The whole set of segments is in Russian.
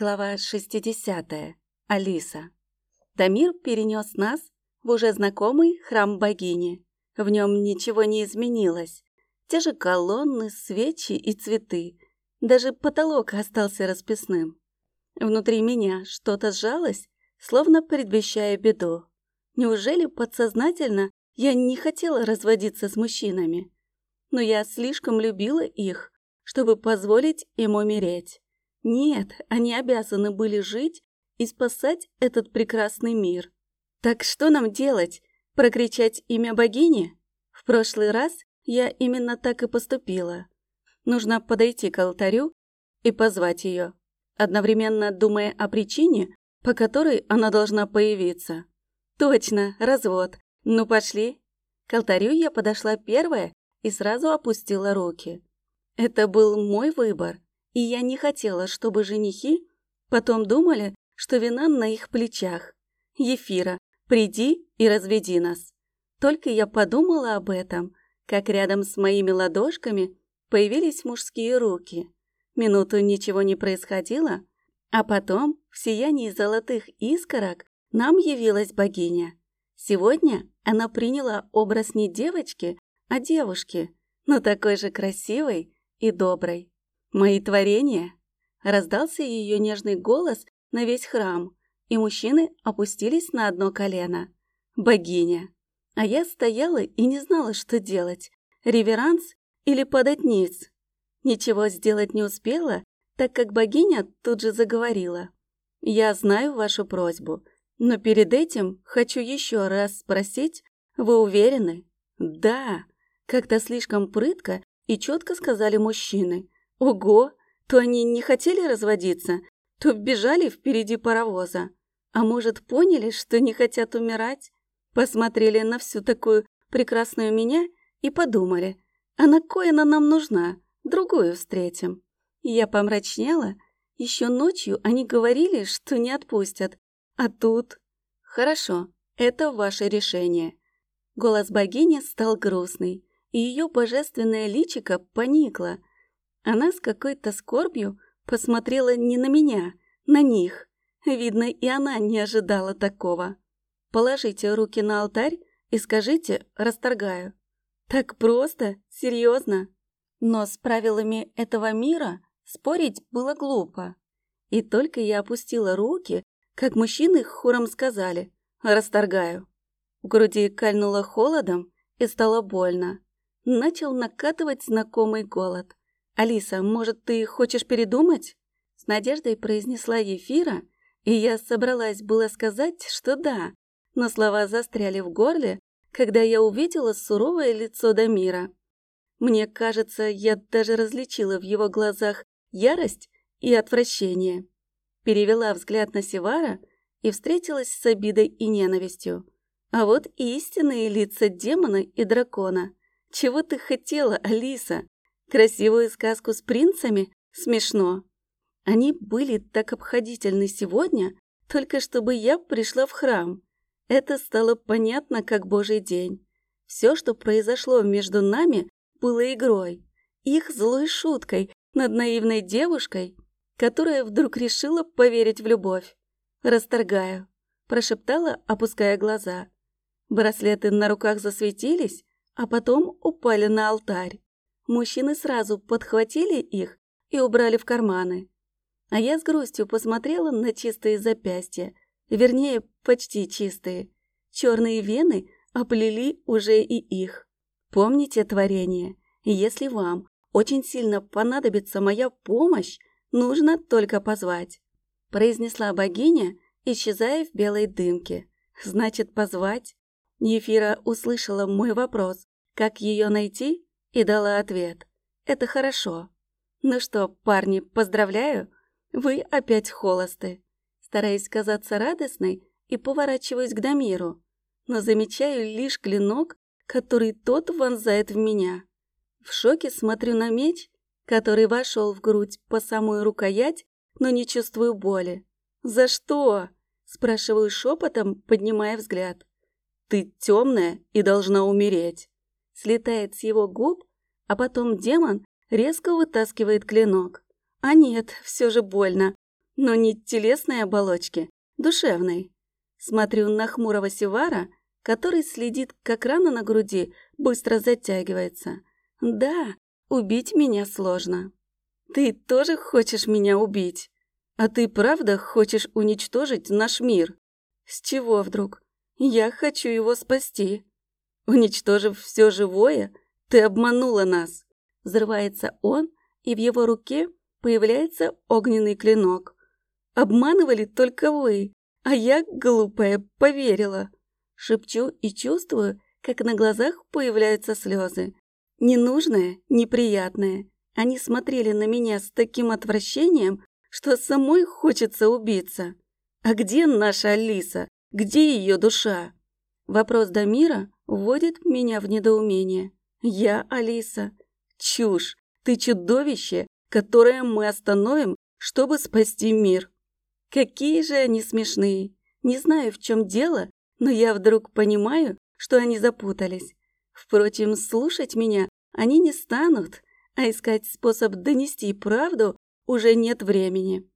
Глава 60. Алиса. Дамир перенес нас в уже знакомый храм богини. В нем ничего не изменилось. Те же колонны, свечи и цветы. Даже потолок остался расписным. Внутри меня что-то сжалось, словно предвещая беду. Неужели подсознательно я не хотела разводиться с мужчинами? Но я слишком любила их, чтобы позволить им умереть. Нет, они обязаны были жить и спасать этот прекрасный мир. Так что нам делать? Прокричать имя богини? В прошлый раз я именно так и поступила. Нужно подойти к алтарю и позвать ее, одновременно думая о причине, по которой она должна появиться. Точно, развод. Ну пошли. К алтарю я подошла первая и сразу опустила руки. Это был мой выбор, и я не хотела, чтобы женихи потом думали, что вина на их плечах. Ефира, приди и разведи нас. Только я подумала об этом, как рядом с моими ладошками появились мужские руки. Минуту ничего не происходило, а потом в сиянии золотых искорок нам явилась богиня. Сегодня она приняла образ не девочки, а девушки, но такой же красивой и доброй. «Мои творения?» Раздался ее нежный голос на весь храм, и мужчины опустились на одно колено. «Богиня!» А я стояла и не знала, что делать. Реверанс или подать ниц. Ничего сделать не успела, так как богиня тут же заговорила. «Я знаю вашу просьбу, но перед этим хочу еще раз спросить, вы уверены?» «Да», как-то слишком прытко и четко сказали мужчины. Ого! То они не хотели разводиться, то бежали впереди паровоза. А может, поняли, что не хотят умирать? Посмотрели на всю такую прекрасную меня и подумали, а на кое она нам нужна? Другую встретим. Я помрачнела. Еще ночью они говорили, что не отпустят. А тут... Хорошо, это ваше решение. Голос богини стал грустный, и ее божественное личико поникло, она с какой-то скорбью посмотрела не на меня, на них. Видно, и она не ожидала такого. Положите руки на алтарь и скажите «расторгаю». Так просто? Серьезно? Но с правилами этого мира спорить было глупо. И только я опустила руки, как мужчины хором сказали «расторгаю». В груди кольнуло холодом и стало больно. Начал накатывать знакомый голод. «Алиса, может, ты хочешь передумать?» С надеждой произнесла Ефира, и я собралась было сказать, что да, но слова застряли в горле, когда я увидела суровое лицо Дамира. Мне кажется, я даже различила в его глазах ярость и отвращение. Перевела взгляд на Севара и встретилась с обидой и ненавистью. А вот и истинные лица демона и дракона. Чего ты хотела, Алиса? Красивую сказку с принцами? Смешно. Они были так обходительны сегодня, только чтобы я пришла в храм. Это стало понятно, как божий день. Все, что произошло между нами, было игрой. Их злой шуткой над наивной девушкой, которая вдруг решила поверить в любовь. «Расторгаю», – прошептала, опуская глаза. Браслеты на руках засветились, а потом упали на алтарь. Мужчины сразу подхватили их и убрали в карманы. А я с грустью посмотрела на чистые запястья, вернее, почти чистые. Черные вены оплели уже и их. Помните творение, если вам очень сильно понадобится моя помощь, нужно только позвать», – произнесла богиня, исчезая в белой дымке. «Значит, позвать?» Ефира услышала мой вопрос. Как ее найти? И дала ответ. «Это хорошо. Ну что, парни, поздравляю, вы опять холосты». Стараясь казаться радостной и поворачиваюсь к Дамиру, но замечаю лишь клинок, который тот вонзает в меня. В шоке смотрю на меч, который вошел в грудь по самую рукоять, но не чувствую боли. «За что?» – спрашиваю шепотом, поднимая взгляд. «Ты темная и должна умереть» слетает с его губ, а потом демон резко вытаскивает клинок. А нет, все же больно. но не телесной оболочки, душевной. Смотрю на хмурого Севара, который следит, как рана на груди быстро затягивается. Да, убить меня сложно. Ты тоже хочешь меня убить? А ты правда хочешь уничтожить наш мир? С чего вдруг? Я хочу его спасти. Уничтожив все живое, ты обманула нас. Взрывается он, и в его руке появляется огненный клинок. Обманывали только вы, а я, глупая, поверила. Шепчу и чувствую, как на глазах появляются слезы. Ненужное, неприятное. Они смотрели на меня с таким отвращением, что самой хочется убиться. А где наша Алиса? Где ее душа? Вопрос Дамира вводит меня в недоумение. Я Алиса. Чушь. Ты чудовище, которое мы остановим, чтобы спасти мир. Какие же они смешные. Не знаю, в чем дело, но я вдруг понимаю, что они запутались. Впрочем, слушать меня они не станут, а искать способ донести правду уже нет времени.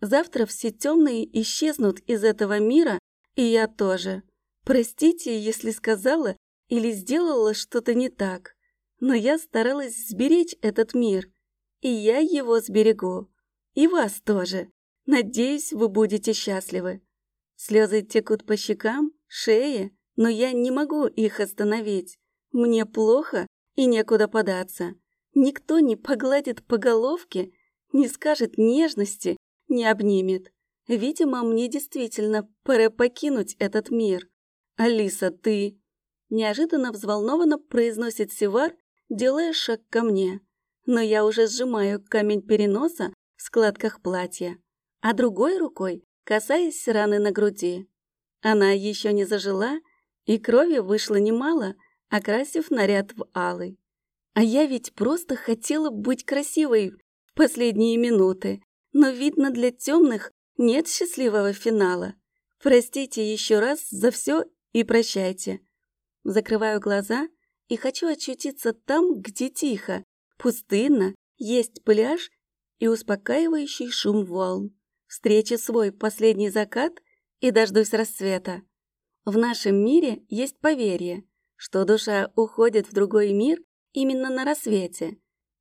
Завтра все темные исчезнут из этого мира, и я тоже. Простите, если сказала или сделала что-то не так, но я старалась сберечь этот мир, и я его сберегу. И вас тоже. Надеюсь, вы будете счастливы. Слезы текут по щекам, шее, но я не могу их остановить. Мне плохо и некуда податься. Никто не погладит по головке, не скажет нежности, не обнимет. Видимо, мне действительно пора покинуть этот мир. Алиса, ты... Неожиданно взволнованно произносит Севар, делая шаг ко мне. Но я уже сжимаю камень переноса в складках платья а другой рукой касаясь раны на груди. Она еще не зажила, и крови вышло немало, окрасив наряд в алый. А я ведь просто хотела быть красивой в последние минуты, но, видно, для темных нет счастливого финала. Простите еще раз за все и прощайте. Закрываю глаза и хочу очутиться там, где тихо, пустынно, есть пляж и успокаивающий шум волн встречу свой последний закат и дождусь рассвета. В нашем мире есть поверье, что душа уходит в другой мир именно на рассвете.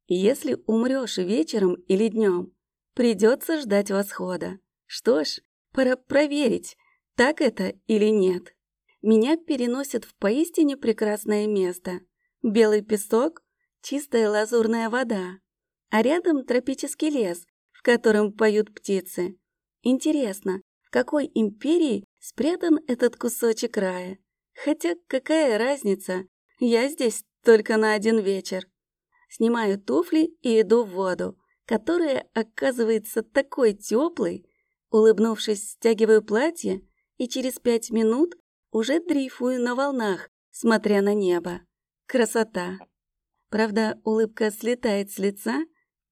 если умрешь вечером или днем, придется ждать восхода. Что ж, пора проверить, так это или нет. Меня переносят в поистине прекрасное место. Белый песок, чистая лазурная вода, а рядом тропический лес, в котором поют птицы. Интересно, в какой империи спрятан этот кусочек рая? Хотя какая разница? Я здесь только на один вечер. Снимаю туфли и иду в воду, которая оказывается такой теплой. Улыбнувшись, стягиваю платье и через пять минут уже дрейфую на волнах, смотря на небо. Красота! Правда, улыбка слетает с лица,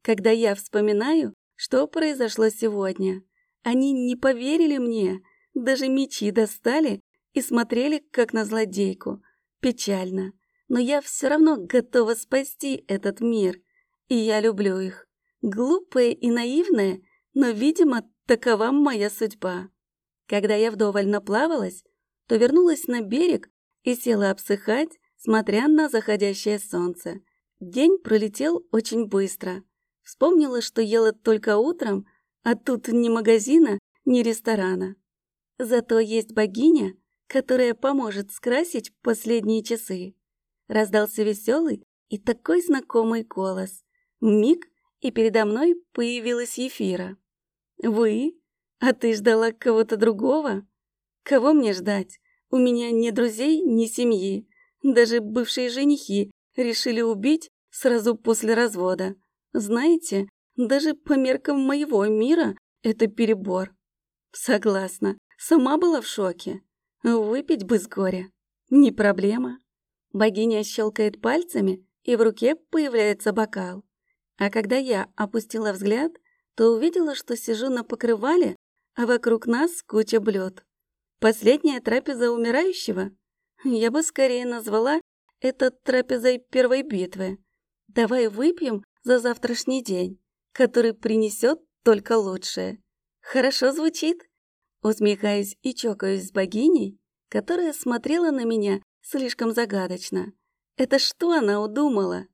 когда я вспоминаю, что произошло сегодня. Они не поверили мне, даже мечи достали и смотрели, как на злодейку. Печально. Но я все равно готова спасти этот мир, и я люблю их. Глупая и наивная, но, видимо, такова моя судьба. Когда я вдоволь наплавалась, то вернулась на берег и села обсыхать, смотря на заходящее солнце. День пролетел очень быстро. Вспомнила, что ела только утром, а тут ни магазина, ни ресторана. Зато есть богиня, которая поможет скрасить последние часы. Раздался веселый и такой знакомый голос. Миг, и передо мной появилась Ефира. «Вы? А ты ждала кого-то другого? Кого мне ждать? У меня ни друзей, ни семьи. Даже бывшие женихи решили убить сразу после развода. Знаете, даже по меркам моего мира это перебор. Согласна, сама была в шоке. Выпить бы с горя. Не проблема. Богиня щелкает пальцами, и в руке появляется бокал. А когда я опустила взгляд, то увидела, что сижу на покрывале, а вокруг нас куча блюд. Последняя трапеза умирающего? Я бы скорее назвала это трапезой первой битвы. Давай выпьем за завтрашний день который принесет только лучшее. Хорошо звучит. Усмехаюсь и чокаюсь с богиней, которая смотрела на меня слишком загадочно. Это что она удумала?